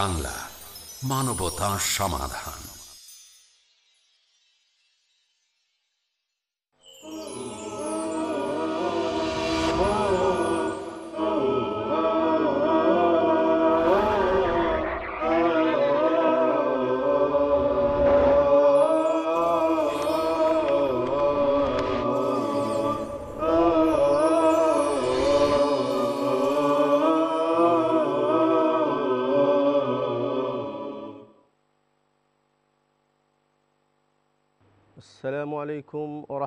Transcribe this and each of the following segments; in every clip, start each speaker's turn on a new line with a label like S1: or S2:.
S1: বাংলা মানবতা সমাধান।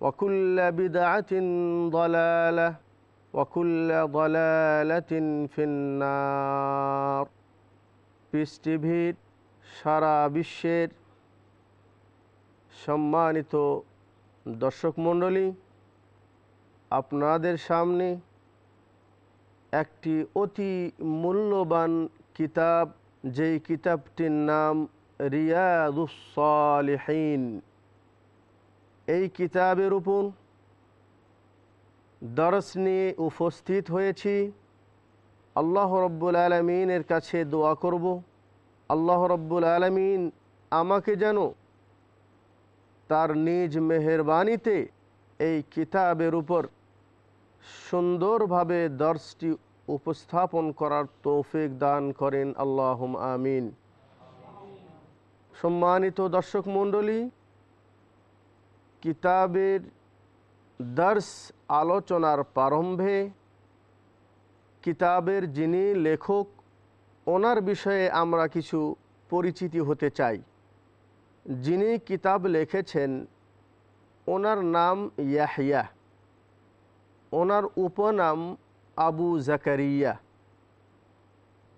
S2: وكل بدعة ضلالة وكل ضلالة في النار পিস টিভির সারা বিশ্বের সম্মানিত দর্শক মণ্ডলী আপনাদের সামনে একটি অতি মূল্যবান কিতাব যেই কিতাবটির নাম রিয়াদুসালিহীন এই কিতাবের উপর দরস নিয়ে উপস্থিত হয়েছি। আল্লাহ রব্বুল আলমিনের কাছে দোয়া করব। আল্লাহ রব্বুল আলমিন আমাকে যেন তার নিজ মেহরবানিতে এই কিতাবের উপর সুন্দরভাবে দর্শটি উপস্থাপন করার তৌফিক দান করেন। আল্লাহম আমিন। সম্মানিত দর্শক মণ্ডলী কিতাবের দর্শ আলোচনার প্রারম্ভে কিতাবের যিনি লেখক, ওনার বিষয়ে আমরা কিছু পরিচিতি হতে চাই। যিনি কিতাব লিখেছেন, ওনার নাম ইয়াহিয়া। ওনার উপনাম আবু জাকারিয়া।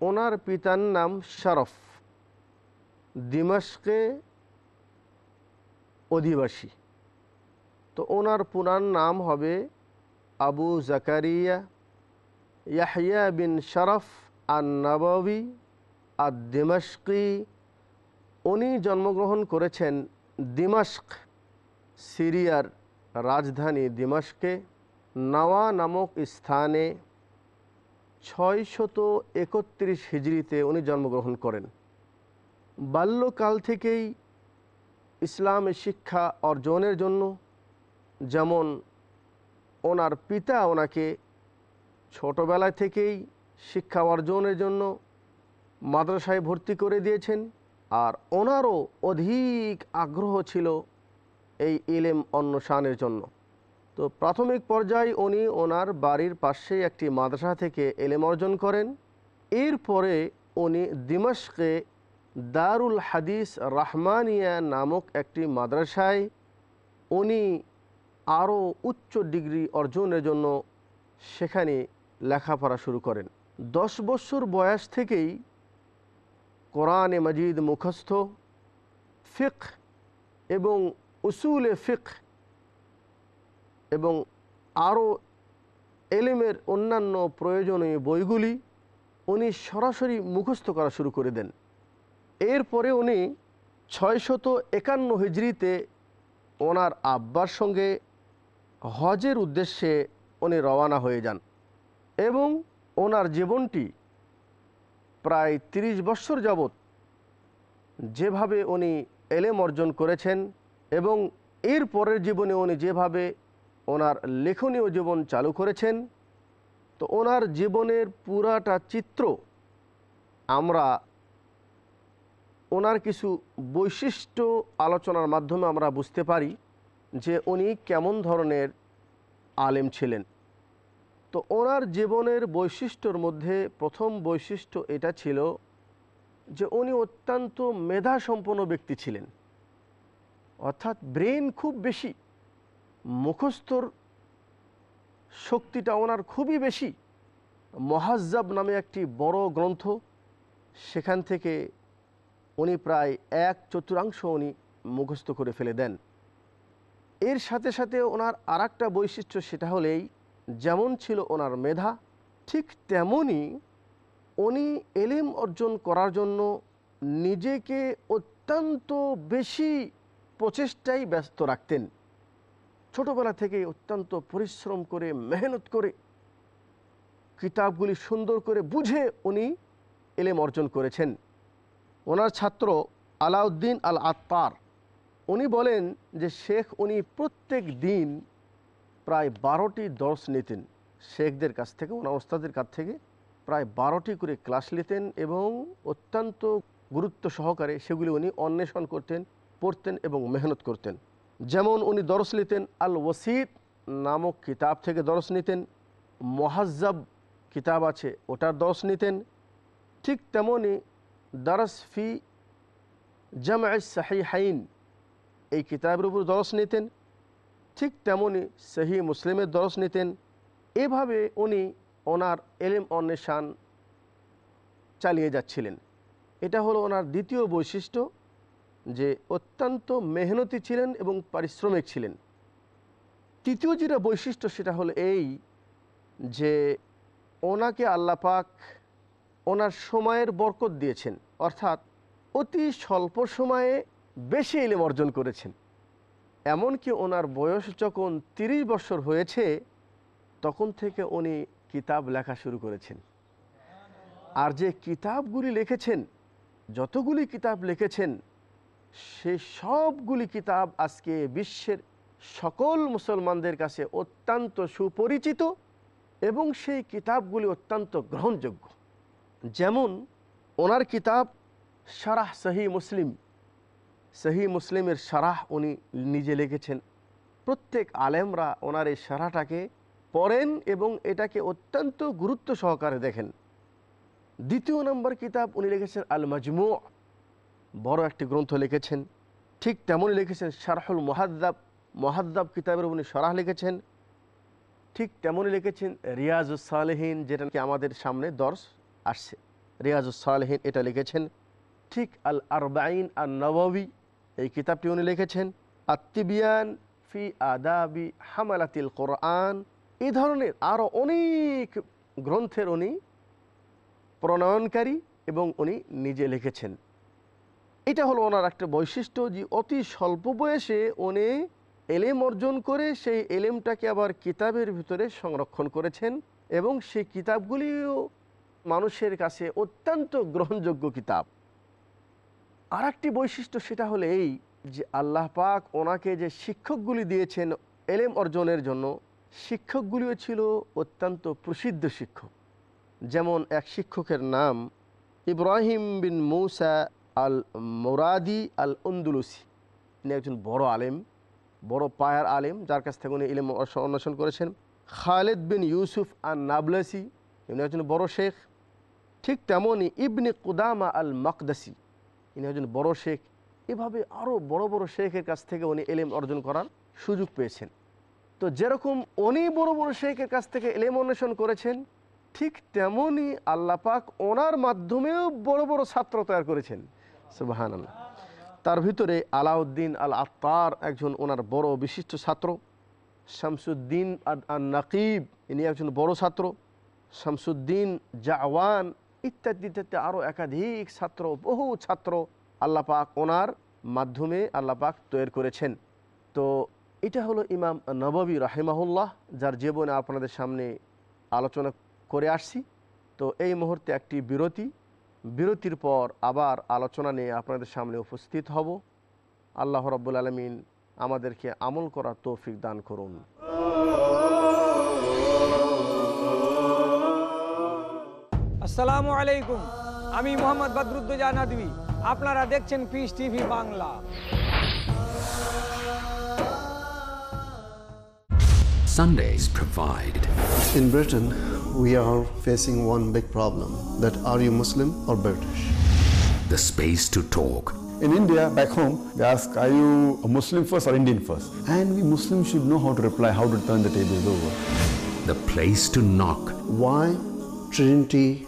S2: ওনার পিতার নাম শরফ। দিমাশকে অধিবাসী। তো ওনার পুরান নাম হবে আবু জাকারিয়া ইয়াহিয়া বিন শরফ আর নবী আর দিমাশকি উনি জন্মগ্রহণ করেছেন দিমাশক, সিরিয়ার রাজধানী দিমাশকে, নাওয়া নামক স্থানে। ছয়শত একত্রিশ হিজড়িতে উনি জন্মগ্রহণ করেন। বাল্যকাল থেকেই ইসলামের শিক্ষা অর্জনের জন্য যেমন ওনার পিতা ওনাকে ছোটোবেলা থেকেই শিক্ষা অর্জনের জন্য মাদ্রাসায় ভর্তি করে দিয়েছেন আর ওনারও অধিক আগ্রহ ছিল এই ইলেম অন্বেষণের জন্য। তো প্রাথমিক পর্যায়ে উনি ওনার বাড়ির পাশে একটি মাদ্রাসা থেকে এলেম অর্জন করেন। এরপরে উনি দিমাশকে দারুল হাদিস রাহমানিয়া নামক একটি মাদ্রাসায় উনি আরও উচ্চ ডিগ্রি অর্জনের জন্য সেখানে লেখাপড়া শুরু করেন। দশ বছর বয়স থেকেই কোরআনে মজিদ মুখস্থ ফিক এবং উসুলে ফিক এবং আরও এলিমের অন্যান্য প্রয়োজনীয় বইগুলি উনি সরাসরি মুখস্থ করা শুরু করে দেন। এরপরে উনি ছয়শত একান্ন হিজড়িতে ওনার আব্বার সঙ্গে হজের উদ্দেশ্যে উনি রওয়ানা হয়ে যান এবং ওনার জীবনটি প্রায় ৩০ বৎসর যাবৎ যেভাবে উনি এলেম অর্জন করেছেন এবং এর পরের জীবনে উনি যেভাবে ওনার লেখনীয় জীবন চালু করেছেন, তো ওনার জীবনের পুরাটা চিত্র আমরা ওনার কিছু বৈশিষ্ট্য আলোচনার মাধ্যমে আমরা বুঝতে পারি। যে উনি কেমন ধরনের আলেম ছিলেন। তো ওনার জীবনের বৈশিষ্ট্যর মধ্যে প্রথম বৈশিষ্ট্য এটা ছিল যে উনি অত্যন্ত মেধাসম্পন্ন ব্যক্তি ছিলেন। অর্থাৎ ব্রেন খুব বেশি, মুখস্থর শক্তিটা ওনার খুবই বেশি। মহাজ্জাব নামে একটি বড় গ্রন্থ, সেখান থেকে উনি প্রায় এক চতুর্থাংশ উনি মুখস্থ করে ফেলে দেন। এর সাথে সাথে ওনার আর বৈশিষ্ট্য সেটা হলেই যেমন ছিল ওনার মেধা, ঠিক তেমনই উনি এলিম অর্জন করার জন্য নিজেকে অত্যন্ত বেশি প্রচেষ্টায় ব্যস্ত রাখতেন। ছোটবেলা থেকে অত্যন্ত পরিশ্রম করে, মেহনত করে, কিতাবগুলি সুন্দর করে বুঝে উনি এলেম অর্জন করেছেন। ওনার ছাত্র আলাউদ্দিন আল আত্মার উনি বলেন যে শেখ উনি প্রত্যেক দিন প্রায় বারোটি দর্শ নিতেন। শেখদের কাছ থেকে, ওনার ওস্তাদের কাছ থেকে প্রায় বারোটি করে ক্লাস নিতেন এবং অত্যন্ত গুরুত্ব সহকারে সেগুলি উনি অন্বেষণ করতেন, পড়তেন এবং মেহনত করতেন। যেমন উনি দরস নিতেন, আল ওসিদ নামক কিতাব থেকে দরস নিতেন, মহাজ্জাব কিতাব আছে ওটার দরস নিতেন, ঠিক তেমনই দারস ফি জামা সাহি হাইন এই কিতাবের উপর দরস নিতেন, ঠিক তেমনই সেহি মুসলিমের দরস নিতেন। এভাবে উনি ওনার এলেম অন্বেষণ চালিয়ে যাচ্ছিলেন। এটা হলো ওনার দ্বিতীয় বৈশিষ্ট্য যে অত্যন্ত মেহনতি ছিলেন এবং পারিশ্রমিক ছিলেন। তৃতীয় যেটা বৈশিষ্ট্য সেটা হলো এই যে ওনাকে আল্লাপাক ওনার সময়ের বরকত দিয়েছেন। অর্থাৎ অতি স্বল্প সময়ে বেশি এলেম অর্জন করেছেন। এমনকি ওনার বয়স যখন তিরিশ বছর হয়েছে, তখন থেকে উনি কিতাব লেখা শুরু করেছেন। আর যে কিতাবগুলি লিখেছেন, যতগুলি কিতাব লিখেছেন, সে সবগুলি কিতাব আজকে বিশ্বের সকল মুসলমানদের কাছে অত্যন্ত সুপরিচিত এবং সেই কিতাবগুলি অত্যন্ত গ্রহণযোগ্য। যেমন, ওনার কিতাব সারাহ সহি মুসলিম সহি মুসলিমের সারাহ উনি নিজে লিখেছেন। প্রত্যেক আলেমরা ওনার এই সারাটাকে পড়েন এবং এটাকে অত্যন্ত গুরুত্ব সহকারে দেখেন। দ্বিতীয় নম্বর কিতাব উনি লিখেছেন আল মাজমু বড় একটি গ্রন্থ লিখেছেন। ঠিক তেমনই লিখেছেন শারহুল মহাদ্দাব। মহাদ্দাব কিতাবের উনি সরাহ লিখেছেন। ঠিক তেমনই লিখেছেন রিয়াজুস সালেহীন, যেটা কি আমাদের সামনে দর্শ আসছে। রিয়াজুস সালেহীন এটা লিখেছেন। ঠিক আল আরবাইন আর নববী এই কিতাবটি উনি লিখেছেন আত্মিবিয়ান ফি আদাবি হামালাতিল কোরআন। এই ধরনের আরও অনেক গ্রন্থের উনি প্রণয়নকারী এবং উনি নিজে লিখেছেন। এটা হলো ওনার একটা বৈশিষ্ট্য যে অতি স্বল্প বয়সে উনি এলেম অর্জন করে সেই এলেমটাকে আবার কিতাবের ভিতরে সংরক্ষণ করেছেন এবং সেই কিতাবগুলিও মানুষের কাছে অত্যন্ত গ্রহণযোগ্য কিতাব। আর একটি বৈশিষ্ট্য সেটা হলো এই যে আল্লাহ পাক ওনাকে যে শিক্ষকগুলি দিয়েছেন এলেম অর্জনের জন্য, শিক্ষকগুলিও ছিল অত্যন্ত প্রসিদ্ধ শিক্ষক। যেমন এক শিক্ষকের নাম ইব্রাহিম বিন মৌসা আল মোরাদি আল উন্দুলুসি তিনি একজন বড় আলেম, বড় পায়ার আলেম, যার কাছ থেকে উনি ইলেম অন্বেষণ করেছেন। খালেদ বিন ইউসুফ আল নাবলাসি ইনি একজন বড় শেখ। ঠিক তেমনই ইবনে কুদামা আল মকদাসি ইনি একজন বড় শেখ। এভাবে আরও বড় বড় শেখের কাছ থেকে উনি এলেম অর্জন করার সুযোগ পেয়েছেন। তো যেরকম উনি বড় বড় শেখের কাছ থেকে এলেম অন্বেষণ করেছেন, ঠিক তেমনই আল্লাপাক ওনার মাধ্যমেও বড় বড় ছাত্র তৈরি করেছেন। সুবাহান তার ভিতরে আলাউদ্দিন আল আত্মার একজন ওনার বড় বিশিষ্ট ছাত্র। শামসুদ্দিন আল নাকিব ইনি একজন বড় ছাত্র। শামসুদ্দিন জাওয়ান ইত্যাদি ইত্যাদি আরও একাধিক ছাত্র, বহু ছাত্র আল্লাপাক ওনার মাধ্যমে আল্লাপাক তৈরি করেছেন। তো এটা হলো ইমাম নববী রাহেমাহুল্লাহ, যার জীবনে আপনাদের সামনে আলোচনা করে আসছি। তো এই মুহূর্তে একটি বিরতি। বিরতির পর আবার আলোচনা নিয়ে আপনাদের সামনে উপস্থিত হব। আল্লাহ রব্বুল আলমিন আমাদেরকে আমল করার তৌফিক দান করুন।
S3: আসসালামু আলাইকুম আমি মোহাম্মদ বদরুদ্দোজা নদী আপনারা দেখছেন peace TV Bangla
S1: Sundays provide.
S4: In Britain, we are facing one big problem that are you Muslim or British?
S1: The space to talk.
S5: In India, back home, they ask, are you a Muslim first or Indian first? And we Muslims should know how to reply, how to turn the tables over.
S1: The place to knock.
S4: Why Trinity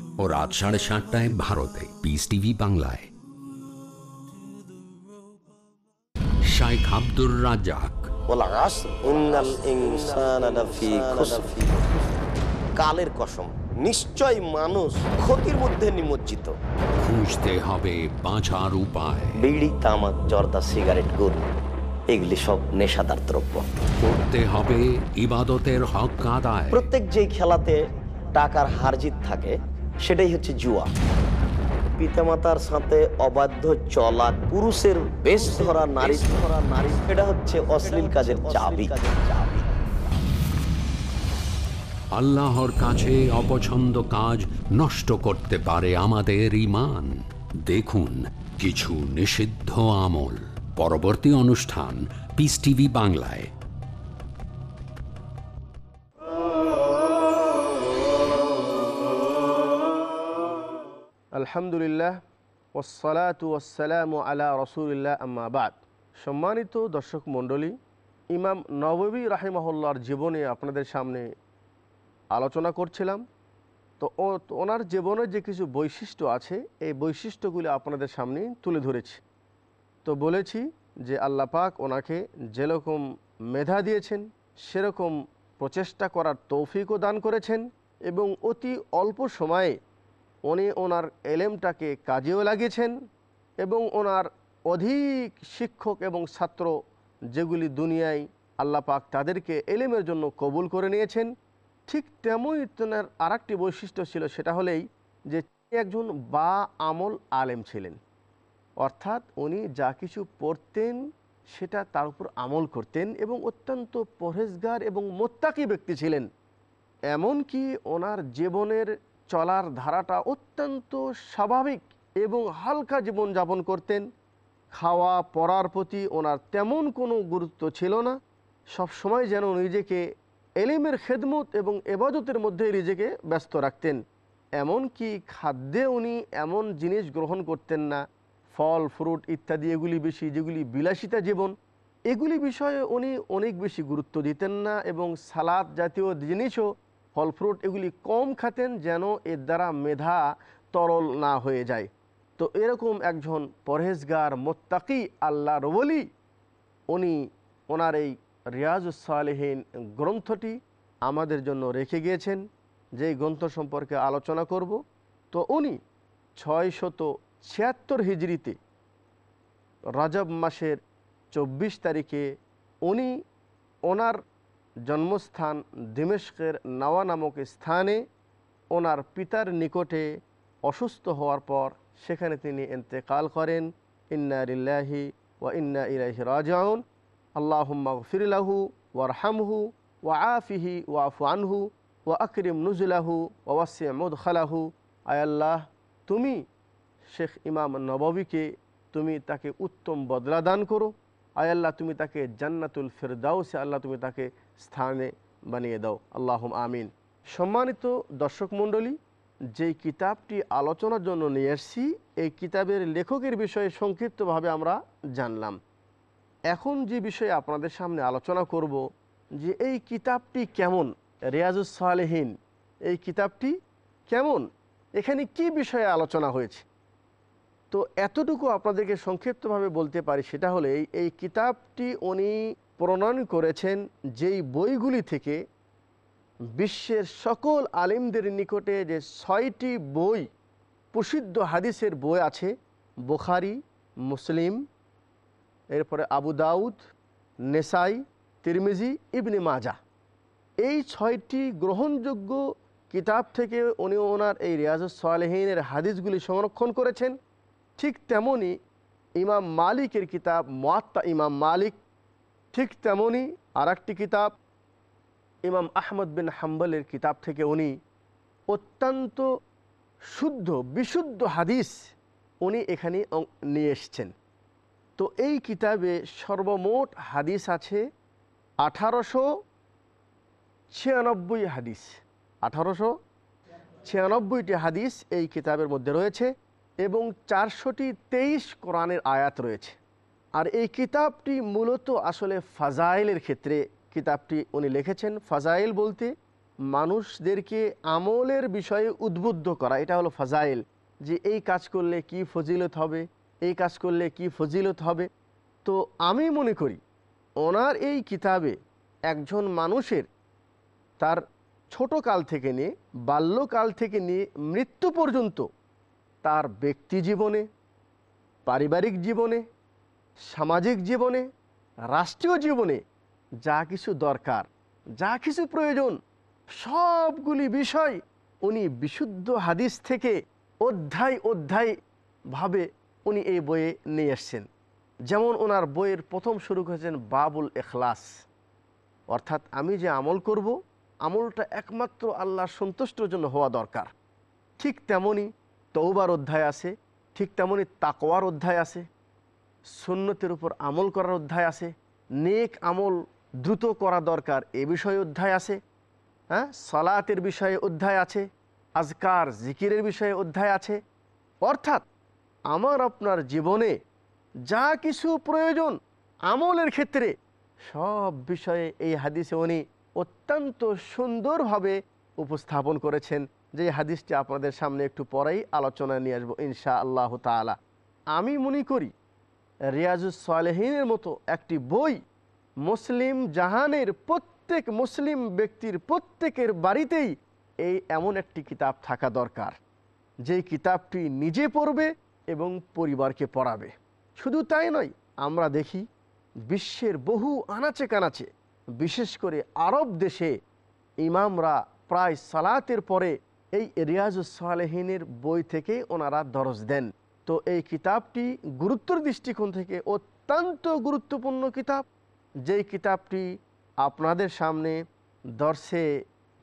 S1: ও রাত সাড়ে সাতটায় ভারতে। Piece TV বাংলায়। শাইখ আব্দুর রাজাক
S6: কালের কসম নিশ্চয় মানুষ ক্ষতির মধ্যে নিমজ্জিত।
S1: খুঁজতে হবে বাঁচার উপায়।
S6: বিড়ি তামাক জর্দা সিগারেট গরু এগুলি সব নেশাদার দ্রব্য।
S1: করতে হবে ইবাদতের হক আদায়।
S6: প্রত্যেক যেই খেলাতে টাকার হারজিত থাকে সেটাই হচ্ছে জুয়া। পিতামাতার সাথে অবাধ্য চলা, পুরুষের বেশ ধরা, নারী ধরা, নারী, এটা হচ্ছে অশ্লীল কাজের চাবি।
S1: আল্লাহর কাছে অপছন্দ কাজ নষ্ট করতে পারে আমাদের ইমান দেখুন, কিছু নিষিদ্ধ আমল। পরবর্তী অনুষ্ঠান পিস টিভি বাংলায়।
S2: আলহামদুলিল্লাহ ওসালাতু ওসালামু আলা রসুলিল্লাহ আম্মাবাদ সম্মানিত দর্শক মণ্ডলী, ইমাম নববী রাহিমাহুল্লার জীবনে আপনাদের সামনে আলোচনা করছিলাম। তো ওনার জীবনের যে কিছু বৈশিষ্ট্য আছে, এই বৈশিষ্ট্যগুলি আপনাদের সামনে তুলে ধরেছি। তো বলেছি যে আল্লাহ পাক ওনাকে যেরকম মেধা দিয়েছেন, সেরকম প্রচেষ্টা করার তৌফিকও দান করেছেন এবং অতি অল্প সময়ে উনি ওনার এলেমটাকে কাজেও লাগিয়েছেন এবং ওনার অধিক শিক্ষক এবং ছাত্র যেগুলি দুনিয়ায় আল্লাহ পাক তাদেরকে এলেমের জন্য কবুল করে নিয়েছেন, ঠিক তেমনই তেনার আর একটি বৈশিষ্ট্য ছিল, সেটা হলেই যে একজন বা আমল আলেম ছিলেন। অর্থাৎ উনি যা কিছু পড়তেন সেটা তার উপর আমল করতেন এবং অত্যন্ত পরহেজগার এবং মোত্তাকি ব্যক্তি ছিলেন। এমনকি ওনার জীবনের চলার ধারাটা অত্যন্ত স্বাভাবিক এবং হালকা জীবন যাপন করতেন। খাওয়া পড়ার প্রতি ওনার তেমন কোনো গুরুত্ব ছিল না। সব সময় যেন নিজেকে এলিমের খেদমত এবং এবাদতের মধ্যে নিজেকে ব্যস্ত রাখতেন। এমনকি খাদ্যে উনি এমন জিনিস গ্রহণ করতেন না। ফল, ফ্রুট ইত্যাদি, এগুলি বেশি, যেগুলি বিলাসিতা জীবন, এগুলি বিষয়ে উনি অনেক বেশি গুরুত্ব দিতেন না এবং সালাদ জাতীয় জিনিসও ফল ফ্রুট এগুলি কম খাতেন যেন এর দ্বারা মেধা তরল না হয়ে যায়। তো এরকম একজন পরহেজগার মোত্তাকি আল্লাহ রবলি, উনি ওনার এই রিয়াজুসালেহীন গ্রন্থটি আমাদের জন্য রেখে গিয়েছেন, যেই গ্রন্থ সম্পর্কে আলোচনা করব। তো উনি ছয় শত ছিয়াত্তর হিজড়িতে রজব মাসের চব্বিশ তারিখে উনি ওনার জন্মস্থান দিমেশকের নাওয়া নামক স্থানে ওনার পিতার নিকটে অসুস্থ হওয়ার পর সেখানে তিনি ইন্তেকাল করেন। ইন্না লিল্লাহি ওয়া ইন্না ইলাইহি রাজিউন। আল্লাহুম্মা গফিরলাহু ওয়ারহামহু ওয়া আফিহি ওয়াফু আনহু ওয়া আকরিম নুজুলাহু ওয়া ওয়াসি মুদখালাহু। আয়াল্লাহ তুমি শেখ ইমাম নববীকে, তুমি তাকে উত্তম বদলা দান করো। আয়াল্লাহ তুমি তাকে জান্নাতুল ফেরদাউসে আল্লাহ তুমি তাকে স্থানে বানিয়ে দাও। আল্লাহ আমিন। সম্মানিত দর্শক মণ্ডলী, যেই কিতাবটি আলোচনার জন্য নিয়ে এসছি, এই কিতাবের লেখকের বিষয়ে সংক্ষিপ্তভাবে আমরা জানলাম। এখন যে বিষয়ে আপনাদের সামনে আলোচনা করব, যে এই কিতাবটি কেমন? রিয়াজুস সালেহীন, এই কিতাবটি কেমন? এখানে কি বিষয়ে আলোচনা হয়েছে? তো এতটুকু আপনাদেরকে সংক্ষিপ্তভাবে বলতে পারি, সেটা হলে এই- কিতাবটি উনি প্রণয়ন করেছেন যেই বইগুলি থেকে বিশ্বের সকল আলিমদের নিকটে যে ছয়টি বই, প্রসিদ্ধ হাদিসের বই আছে, বোখারি, মুসলিম, এরপরে আবু দাউদ, নেসাই, তিরমিজি, ইবনে মাজা এই ছয়টি গ্রহণযোগ্য কিতাব থেকে উনি ওনার এই রিয়াজুস সালেহিনের হাদিসগুলি সংরক্ষণ করেছেন। ঠিক তেমনি ইমাম মালিকের কিতাব, মোয়াত্তা ইমাম মালিক, ঠিক তেমনি আর কিতাব, ইমাম আহমদ বিন হাম্বলের কিতাব থেকে উনি অত্যন্ত শুদ্ধ, বিশুদ্ধ হাদিস উনি এখানে নিয়ে এসছেন। তো এই কিতাবে সর্বমোট হাদিস আছে আঠারোশো ছিয়ানব্বই হাদিস। আঠারোশো ছিয়ানব্বইটি হাদিস এই কিতাবের মধ্যে রয়েছে। এবং চারশোটি তেইশ কোরআনের আয়াত রয়েছে। আর এই কিতাবটি মূলত আসলে ফাজাইলের ক্ষেত্রে কিতাবটি উনি লিখেছেন। ফাজাইল বলতে মানুষদেরকে আমলের বিষয়ে উদ্বুদ্ধ করা, এটা হলো ফাজাইল। যে এই কাজ করলে কি ফজিলত হবে, এই কাজ করলে কি ফজিলত হবে? তো আমি মনে করি, ওনার এই কিতাবে একজন মানুষের তার ছোট কাল থেকে নিয়ে, বাল্যকাল থেকে নিয়ে, মৃত্যু পর্যন্ত তার ব্যক্তি জীবনে, পারিবারিক জীবনে, সামাজিক জীবনে, রাষ্ট্রীয় জীবনে যা কিছু দরকার, যা কিছু প্রয়োজন, সবগুলি বিষয় উনি বিশুদ্ধ হাদিস থেকে অধ্যায় অধ্যায় ভাবে উনি এই বইয়ে নিয়ে এসছেন। যেমন ওনার বইয়ের প্রথম শুরু করেছেন বাবুল এখলাস। অর্থাৎ আমি যে আমল করব, আমলটা একমাত্র আল্লাহর সন্তুষ্টর জন্য হওয়া দরকার। ঠিক তেমনি তৌবার অধ্যায় আছে, ঠিক তেমনি তাকওয়ার অধ্যায় আছে, সুন্নতের উপর আমল করার অধ্যায় আছে, নেক আমল দ্রুত করা দরকার এ বিষয়ে অধ্যায় আছে হ্যাঁ? সালাতের বিষয়ে অধ্যায় আছে, আজকার, জিকিরের বিষয়ে অধ্যায় আছে। অর্থাৎ আমার, আপনার জীবনে যা কিছু প্রয়োজন আমলের ক্ষেত্রে সব বিষয়ে এই হাদিসে উনি অত্যন্ত সুন্দরভাবে উপস্থাপন করেছেন। যে হাদিসটি আপনাদের সামনে একটু পরেই আলোচনায় নিয়ে আসব ইনশা আল্লাহ তালা আমি মনে করি রিয়াজুস সালেহিনের মতো একটি বই মুসলিম জাহানের প্রত্যেক মুসলিম ব্যক্তির প্রত্যেকের বাড়িতেই এই এমন একটি কিতাব থাকা দরকার। যেই কিতাবটি নিজে পড়বে এবং পরিবারকে পড়াবে। শুধু তাই নয়, আমরা দেখি বিশ্বের বহু আনাচে কানাচে, বিশেষ করে আরব দেশে ইমামরা প্রায় সালাতের পরে এই রিয়াজুস সালেহিনের বই থেকে ওনারা দরজ দেন। তো এই কিতাবটি গুরুত্বর দৃষ্টিকোণ থেকে অত্যন্ত গুরুত্বপূর্ণ কিতাব। যেই কিতাবটি আপনাদের সামনে দর্শে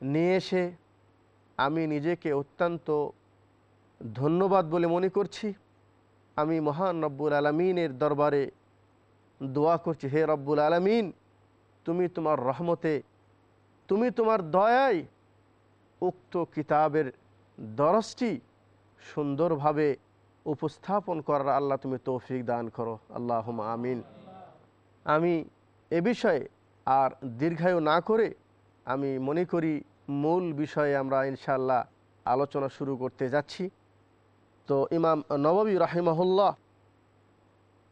S2: নিয়ে এসে আমি নিজেকে অত্যন্ত ধন্যবাদ বলে মনে করছি। আমি মহান রব্বুল আলমিনের দরবারে দোয়া করছি, হে রব্বুল আলমিন, তুমি তোমার রহমতে, তুমি তোমার দয়ায় উক্ত কিতাবের দরজটি সুন্দরভাবে উপস্থাপন করার আল্লাহ তুমি তৌফিক দান করো। আল্লাহ আমিন। আমি এ বিষয়ে আর দীর্ঘায়ু না করে আমি মনে করি মূল বিষয়ে আমরা ইনশাল্লাহ আলোচনা শুরু করতে যাচ্ছি। তো ইমাম নবাবী রাহিমাহুল্লাহ,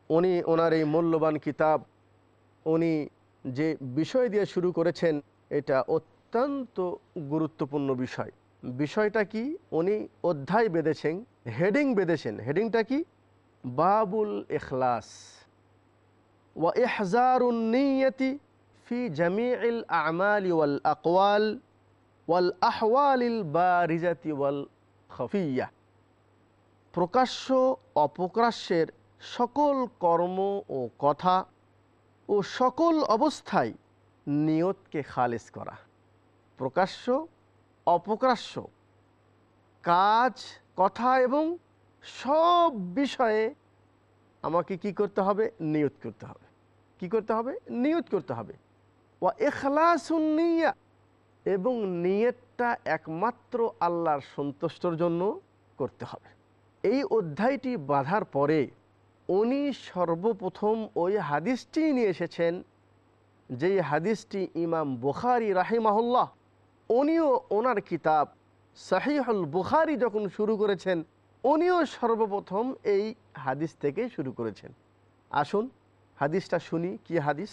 S2: উনি ওনার এই মূল্যবান কিতাব, উনি যে বিষয় দিয়ে শুরু করেছেন, এটা অত্যন্ত গুরুত্বপূর্ণ বিষয়। বিষয়টা কি? উনি অধ্যায় বেঁধেছেন, হেডিং বেঁধেছেন। হেডিংটা কি? বাবুল এখলাস ওয়া ইহজারুন নিয়তি ফি জামিউল আমাল ওয়াল আকওয়াল ওয়াল আহওয়ালিল বারিজাতি ওয়াল খফিয়া। প্রকাশ্য অপ্রকাশ্যের সকল কর্ম ও কথা ও সকল অবস্থায় নিয়তকে খালেজ করা। প্রকাশ্য, অপ্রকাশ্য। কাজ, কথা এবং সব বিষয়ে আমাকে কি করতে হবে? নিয়ত করতে হবে। কি করতে হবে? নিয়ত করতে হবে। ও এখলাসুন্নিয়া এবং নিয়তটা একমাত্র আল্লাহর সন্তুষ্টর জন্য করতে হবে। এই অধ্যায়টি বাঁধার পরে উনি সর্বপ্রথম ওই হাদিসটি নিয়ে এসেছেন, যেই হাদিসটি ইমাম বুখারি রাহিমাহুল্লাহ উনিও ওনার কিতাব সাহিহুল বুখারি যখন শুরু করেছেন, উনিও সর্বপ্রথম এই হাদিস থেকে শুরু করেছেন। আসুন হাদিসটা শুনি, কি হাদিস?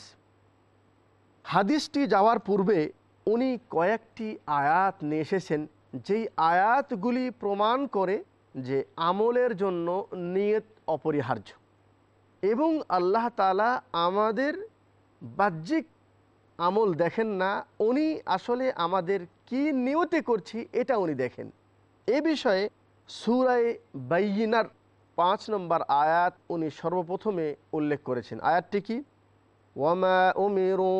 S2: হাদিসটি যাওয়ার পূর্বে উনি কয়েকটি আয়াত নিয়ে এসেছেন, যেই আয়াতগুলি প্রমাণ করে যে আমলের জন্য নিয়ত অপরিহার্য। এবং আল্লাহ তালা আমাদের বাহ্যিক আমল দেখেন না, উনি আসলে আমাদের কি নিয়তে করছি এটা উনি দেখেন। এ বিষয়ে সুরায় বাইনার পাঁচ নম্বর আয়াত উনি সর্বপ্রথমে উল্লেখ করেছেন। আয়াতটি কি? ওয়ামা উমিরু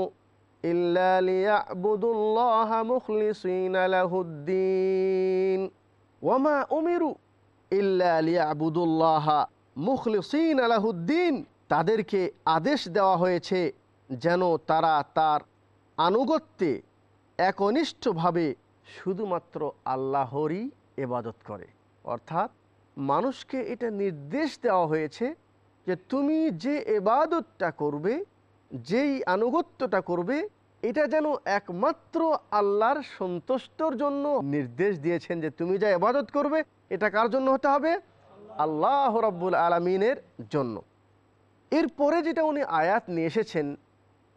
S2: ইল্লা লিয়াবুদুল্লাহ মুখলিসিনা ওয়ামা উমিরু ইল্লা লিয়াবুদুল্লাহ মুখলিসিন আলাহুদ্দিন তাদেরকে আদেশ দেওয়া হয়েছে যেন তারা তার আনুগত্যে একনিষ্ঠভাবে শুধুমাত্র আল্লাহরই এবাদত করে। অর্থাৎ মানুষকে এটা নির্দেশ দেওয়া হয়েছে যে তুমি যে এবাদতটা করবে, যেই আনুগত্যটা করবে, এটা যেন একমাত্র আল্লাহর সন্তুষ্টর জন্য নির্দেশ দিয়েছেন যে তুমি যা এবাদত করবে, এটা কার জন্য হতে হবে? আল্লাহ রব্বুল আলমিনের জন্য। এরপরে যেটা উনি আয়াত নিয়ে এসেছেন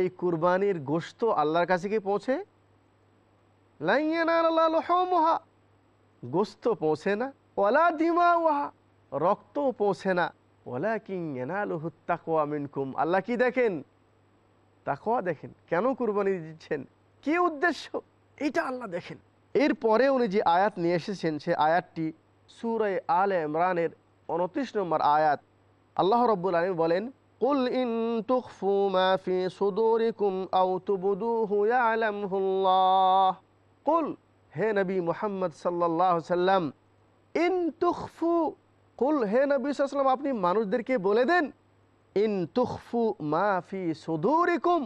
S2: এই কুরবানির গোশত আল্লাহর কাছে কি পৌঁছে? লাইয়ানাল্লাহা গোস্ত পৌঁছে না ওলা দিমা ওয়াহা রক্ত পৌঁছে না ওলা কিংয়ানালুহু তাকওয়া মিনকুম। আল্লাহ কি দেখেন? তাকওয়া দেখেন। কেন কুরবানি দিচ্ছেন? কি উদ্দেশ্য? এটা আল্লাহ দেখেন। এরপরে উনি যে আয়াত নিয়ে এসেছেন, সে আয়াতটি সুরায় আল ইমরানের উনত্রিশ নম্বর আয়াত। আল্লাহ রব্বুল আলম বলেন قل إن تخفوا ما في صدوركم أو تبدوه يعلمه الله قل হে নবী মোহাম্মদ সাল্লাহ সাল্লাম ইন তুখফু কুল হে নবী সাল্লাম আপনি মানুষদেরকে বলে দেন ইন তুখফু মা ফি সুদুরিকুম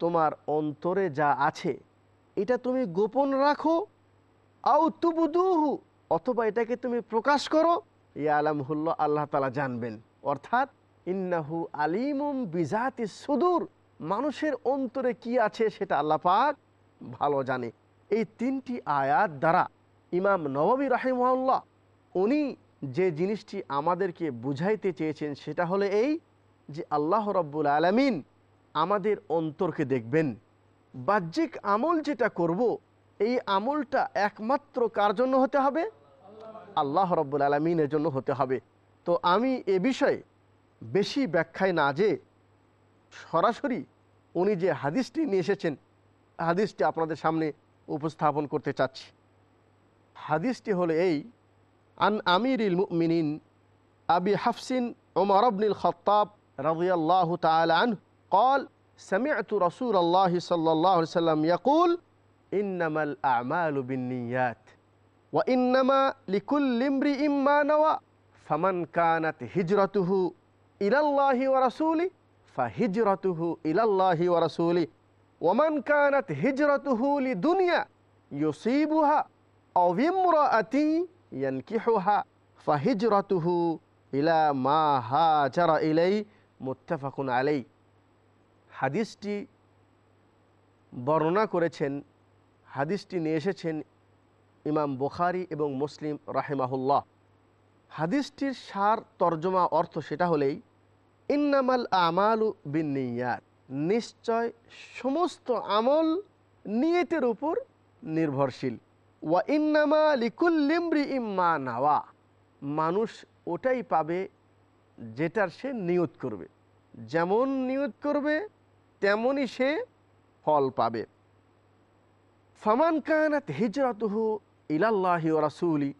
S2: তোমার অন্তরে যা আছে এটা তুমি গোপন রাখো আউ তুবুদুহু অথবা এটাকে তুমি প্রকাশ করো ইয়া আলামহুল্লাহ আল্লাহ তালা জানবেন অর্থাৎ ইন্নাহু আলিমুম বিজাতি সুদূর। মানুষের অন্তরে কি আছে সেটা আল্লাহ পাক ভালো জানে। এই তিনটি আয়াত দ্বারা ইমাম নববী রাহিমহল্লা উনি যে জিনিসটি আমাদেরকে বুঝাইতে চেয়েছেন সেটা হলো এই যে আল্লাহ রব্বুল আলমিন আমাদের অন্তরকে দেখবেন। বাহ্যিক আমল যেটা করব, এই আমলটা একমাত্র কার জন্য হতে হবে? আল্লাহ রব্বুল আলমিনের জন্য হতে হবে। তো আমি এ বিষয়ে বেশি ব্যাখ্যায় না যে সরাসরি উনি যে হাদিসটি নিয়ে এসেছেন হাদিসটি আপনাদের সামনে উপস্থাপন করতে চাচ্ছি হাদিসটি হলো এই আন আমিরুল মুমিনিন আবি হাফসিন ওমর আবনুল খত্তাব রাদিয়াল্লাহু তাআলা আনহু قال سمعت رسول الله صلى الله عليه وسلم يقول إنما الأعمال بالنيات وإنما لكل امرئ ما نوى فمن كانت هجرته ইলাল্লাহি ওয়ারাসুলি ফাহিজরতুহু ইলাল্লাহি ওয়ারাসুলি ওমান কানাত হিজরতুহু লি দুনিয়া ইউসিবুহা অবিমরাতি ইয়ানকিহুহা ফাহিজরতুহু ইলা মা হাজারা ইলাই মুত্তাফাকুন আলাই হাদিসটি বর্ণনা করেছেন, হাদিসটি নিয়ে এসেছেন ইমাম বোখারি এবং মুসলিম রাহেমাহুল্লাহ। হাদিসটির সার তর্জমা অর্থ সেটা হলেই ইন্নামাল আমালু বিনিয়াত। নিশ্চয় সমস্ত আমল নিয়তের উপর নির্ভরশীল। ওয়া ইন্নামা লিকুল্লিমরি ইম্মা নাওয়া। মানুষ ওটাই পাবে যেটার সে নিয়ত করবে। যেমন নিয়ত করবে তেমনই সে ফল পাবে। ফামান কানাত হিজরতহু ইলাল্লাহি ও রাসুলি।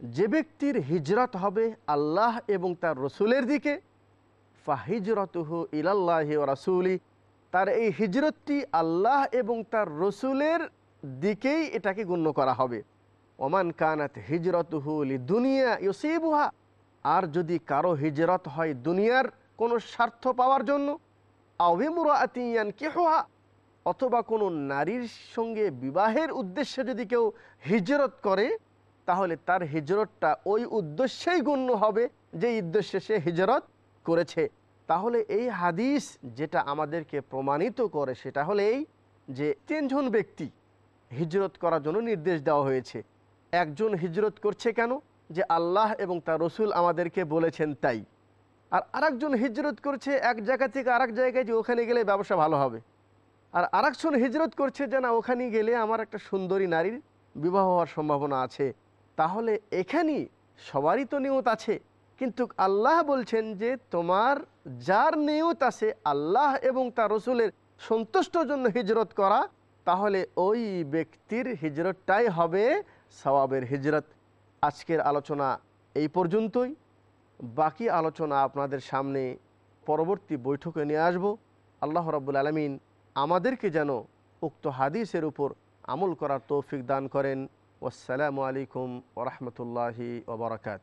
S2: যে ব্যক্তির হিজরত হবে আল্লাহ এবং তার রসুলের দিকে ফাহিজরতহু ইলাল্লাহি রাসুলি। তার এই হিজরতটি আল্লাহ এবং তার রসুলের দিকেই এটাকে গণ্য করা হবে। ওমান কানাত হিজরতহু লি দুনিয়া ইউসিবুহা। আর যদি কারও হিজরত হয় দুনিয়ার কোনো স্বার্থ পাওয়ার জন্য আবিমুরা আতিয়ান কেহা অথবা কোনো নারীর সঙ্গে বিবাহের উদ্দেশ্যে যদি কেউ হিজরত করে, তাহলে তার হিজরতটা ওই উদ্দেশ্যেই গণ্য হবে যে উদ্দেশ্যে সে হিজরত করেছে। তাহলে এই হাদিস যেটা আমাদেরকে প্রমাণিত করে সেটা হলেই যে তিনজন ব্যক্তি হিজরত করার জন্য নির্দেশ দেওয়া হয়েছে। একজন হিজরত করছে কেন? যে আল্লাহ এবং তার রসুল আমাদেরকে বলেছেন তাই। আর আরেকজন হিজরত করছে এক জায়গা থেকে আরেক জায়গায় যে ওখানে গেলে ব্যবসা ভালো হবে। আর আরেকজন হিজরত করছে যে না, ওখানে গেলে আমার একটা সুন্দরী নারীর বিবাহ হওয়ার সম্ভাবনা আছে। তাহলে এখানেই সবারই তো নিয়ত আছে। কিন্তু আল্লাহ বলছেন যে তোমার যার নিয়ত আছে আল্লাহ এবং তার রসুলের সন্তুষ্টর জন্য হিজরত করা, তাহলে ওই ব্যক্তির হিজরতটাই হবে সওয়াবের হিজরত। আজকের আলোচনা এই পর্যন্তই। বাকি আলোচনা আপনাদের সামনে পরবর্তী বৈঠকে নিয়ে আসব। আল্লাহ রাব্বুল আলমিন আমাদেরকে যেন উক্ত হাদিসের উপর আমল করার তৌফিক দান করেন। আসসালামু আলাইকুম ওরহমতুল্লাহি ওবরাকাত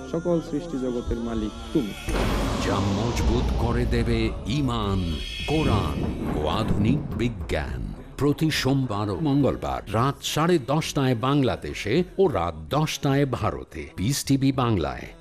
S7: সকল সৃষ্টি জগতের মালিক তুমি।
S1: যা মজবুত করে দেবে ইমান কোরআন ও আধুনিক বিজ্ঞান। প্রতি সোমবার ও মঙ্গলবার রাত সাড়ে দশটায় বাংলাদেশে ও রাত দশটায় ভারতে। বিস টিভি বাংলায়।